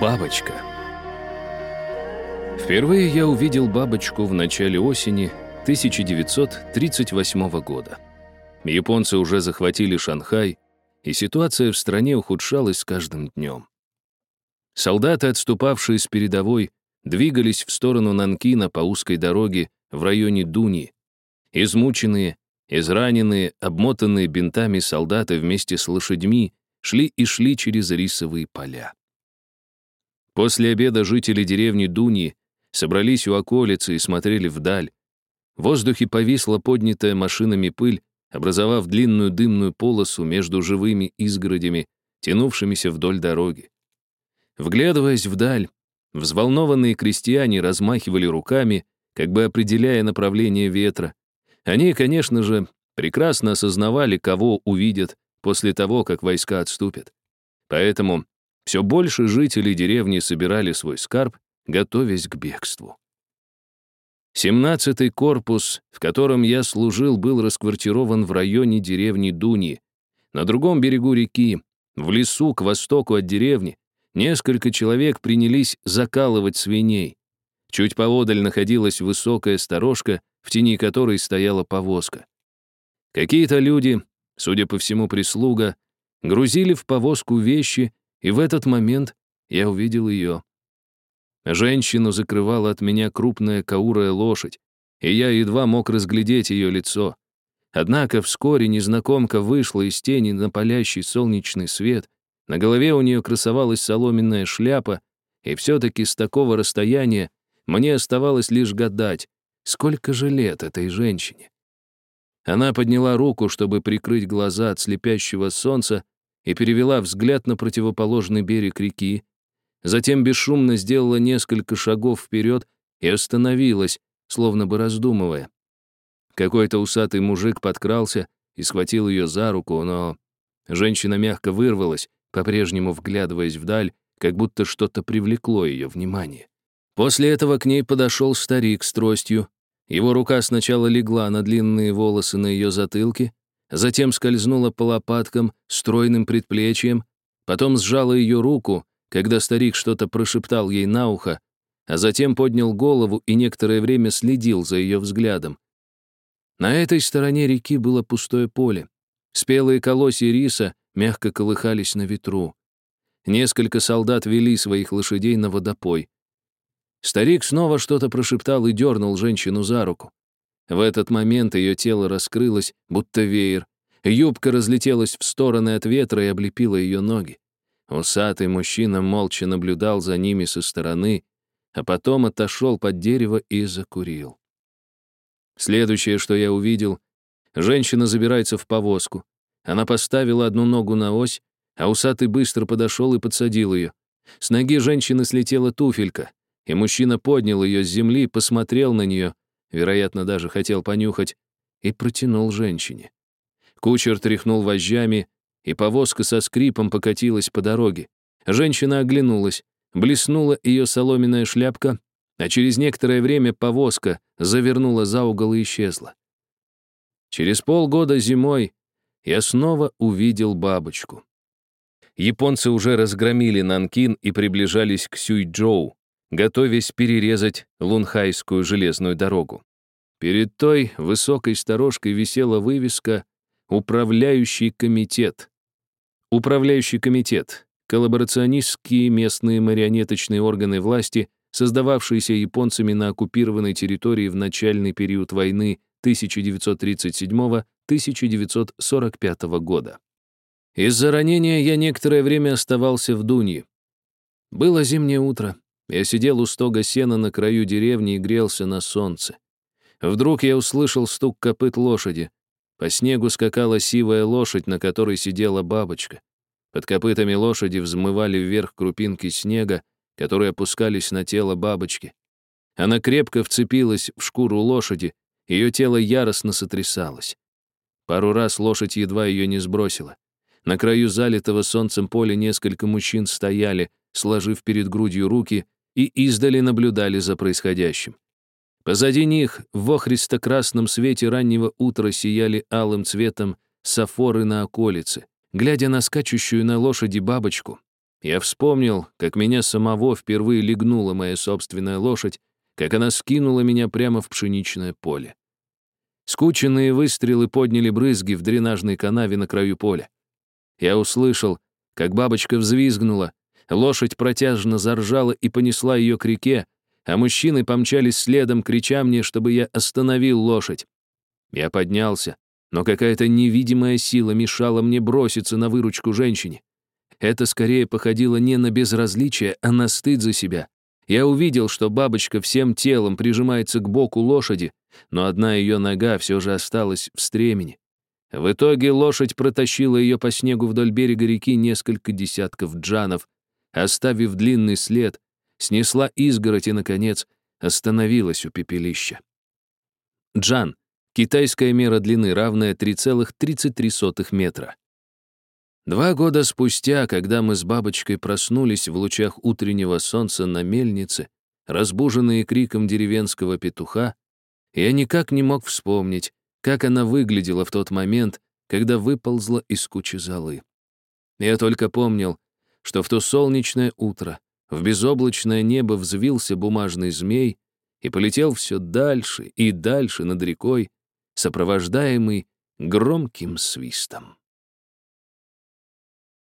Бабочка. Впервые я увидел бабочку в начале осени 1938 года. Японцы уже захватили Шанхай, и ситуация в стране ухудшалась с каждым днем. Солдаты, отступавшие с передовой, двигались в сторону Нанкина по узкой дороге в районе Дуни. Измученные, израненные, обмотанные бинтами солдаты вместе с лошадьми шли и шли через рисовые поля. После обеда жители деревни Дуни собрались у околицы и смотрели вдаль. В воздухе повисла поднятая машинами пыль, образовав длинную дымную полосу между живыми изгородями, тянувшимися вдоль дороги. Вглядываясь вдаль, взволнованные крестьяне размахивали руками, как бы определяя направление ветра. Они, конечно же, прекрасно осознавали, кого увидят после того, как войска отступят. Поэтому все больше жителей деревни собирали свой скарб, готовясь к бегству. Семнадцатый корпус, в котором я служил, был расквартирован в районе деревни Дуни. На другом берегу реки, в лесу к востоку от деревни, несколько человек принялись закалывать свиней. Чуть поодаль находилась высокая сторожка, в тени которой стояла повозка. Какие-то люди, судя по всему прислуга, грузили в повозку вещи, и в этот момент я увидел ее. Женщину закрывала от меня крупная каурая лошадь, и я едва мог разглядеть ее лицо. Однако вскоре незнакомка вышла из тени на палящий солнечный свет, на голове у нее красовалась соломенная шляпа, и все-таки с такого расстояния мне оставалось лишь гадать, сколько же лет этой женщине. Она подняла руку, чтобы прикрыть глаза от слепящего солнца, и перевела взгляд на противоположный берег реки, Затем бесшумно сделала несколько шагов вперед и остановилась, словно бы раздумывая. Какой-то усатый мужик подкрался и схватил ее за руку, но женщина мягко вырвалась, по-прежнему вглядываясь вдаль, как будто что-то привлекло ее внимание. После этого к ней подошел старик с тростью. Его рука сначала легла на длинные волосы на ее затылке, затем скользнула по лопаткам, стройным предплечьем, потом сжала ее руку, когда старик что-то прошептал ей на ухо, а затем поднял голову и некоторое время следил за ее взглядом. На этой стороне реки было пустое поле. Спелые колосья риса мягко колыхались на ветру. Несколько солдат вели своих лошадей на водопой. Старик снова что-то прошептал и дернул женщину за руку. В этот момент ее тело раскрылось, будто веер. Юбка разлетелась в стороны от ветра и облепила ее ноги. Усатый мужчина молча наблюдал за ними со стороны, а потом отошел под дерево и закурил. Следующее, что я увидел, женщина забирается в повозку. Она поставила одну ногу на ось, а усатый быстро подошел и подсадил ее. С ноги женщины слетела туфелька, и мужчина поднял ее с земли, посмотрел на нее, вероятно, даже хотел понюхать, и протянул женщине. Кучер тряхнул вожжами, и повозка со скрипом покатилась по дороге. Женщина оглянулась, блеснула ее соломенная шляпка, а через некоторое время повозка завернула за угол и исчезла. Через полгода зимой я снова увидел бабочку. Японцы уже разгромили Нанкин и приближались к Сюйчжоу, готовясь перерезать Лунхайскую железную дорогу. Перед той высокой сторожкой висела вывеска «Управляющий комитет», Управляющий комитет, коллаборационистские местные марионеточные органы власти, создававшиеся японцами на оккупированной территории в начальный период войны 1937-1945 года. Из-за ранения я некоторое время оставался в Дунье. Было зимнее утро. Я сидел у стога сена на краю деревни и грелся на солнце. Вдруг я услышал стук копыт лошади. По снегу скакала сивая лошадь, на которой сидела бабочка. Под копытами лошади взмывали вверх крупинки снега, которые опускались на тело бабочки. Она крепко вцепилась в шкуру лошади, ее тело яростно сотрясалось. Пару раз лошадь едва ее не сбросила. На краю залитого солнцем поля несколько мужчин стояли, сложив перед грудью руки, и издали наблюдали за происходящим. Позади них в охристо-красном свете раннего утра сияли алым цветом сафоры на околице. Глядя на скачущую на лошади бабочку, Я вспомнил, как меня самого впервые легнула моя собственная лошадь, как она скинула меня прямо в пшеничное поле. Скученные выстрелы подняли брызги в дренажной канаве на краю поля. Я услышал, как бабочка взвизгнула, лошадь протяжно заржала и понесла ее к реке, а мужчины помчались следом, крича мне, чтобы я остановил лошадь. Я поднялся, но какая-то невидимая сила мешала мне броситься на выручку женщине. Это скорее походило не на безразличие, а на стыд за себя. Я увидел, что бабочка всем телом прижимается к боку лошади, но одна ее нога все же осталась в стремени. В итоге лошадь протащила ее по снегу вдоль берега реки несколько десятков джанов, оставив длинный след, снесла изгородь и, наконец, остановилась у пепелища. Джан — китайская мера длины, равная 3,33 метра. Два года спустя, когда мы с бабочкой проснулись в лучах утреннего солнца на мельнице, разбуженные криком деревенского петуха, я никак не мог вспомнить, как она выглядела в тот момент, когда выползла из кучи золы. Я только помнил, что в то солнечное утро в безоблачное небо взвился бумажный змей и полетел все дальше и дальше над рекой, сопровождаемый громким свистом.